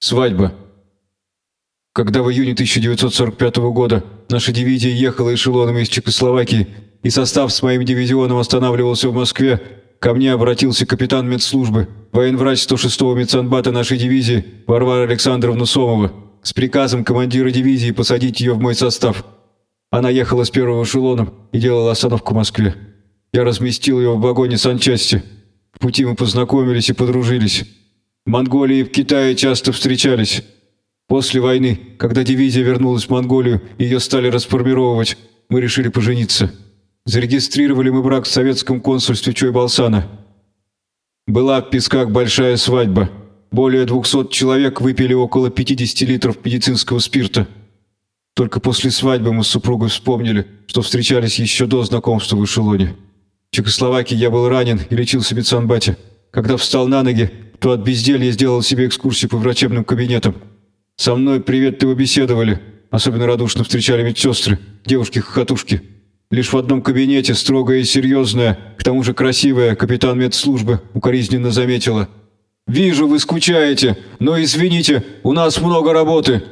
Свадьба. Когда в июне 1945 года наша дивизия ехала эшелоном из Чехословакии, и состав с моим дивизионом останавливался в Москве, ко мне обратился капитан медслужбы, военврач 106-го медсанбата нашей дивизии Варвара Александровна Сомова с приказом командира дивизии посадить ее в мой состав. Она ехала с первым эшелоном и делала остановку в Москве. Я разместил ее в вагоне санчасти. В пути мы познакомились и подружились. Монголии и в Китае часто встречались. После войны, когда дивизия вернулась в Монголию ее стали расформировывать, мы решили пожениться. Зарегистрировали мы брак в советском консульстве Чойбалсана. Была в Песках большая свадьба. Более 200 человек выпили около 50 литров медицинского спирта. Только после свадьбы мы с супругой вспомнили, что встречались еще до знакомства в эшелоне. В Чехословакии я был ранен и лечился в медсанбате. Когда встал на ноги, то от безделья сделал себе экскурсию по врачебным кабинетам. Со мной приветливо беседовали, особенно радушно встречали медсестры, девушки-хохотушки. Лишь в одном кабинете, строгая и серьезная, к тому же красивая, капитан медслужбы укоризненно заметила. «Вижу, вы скучаете, но извините, у нас много работы.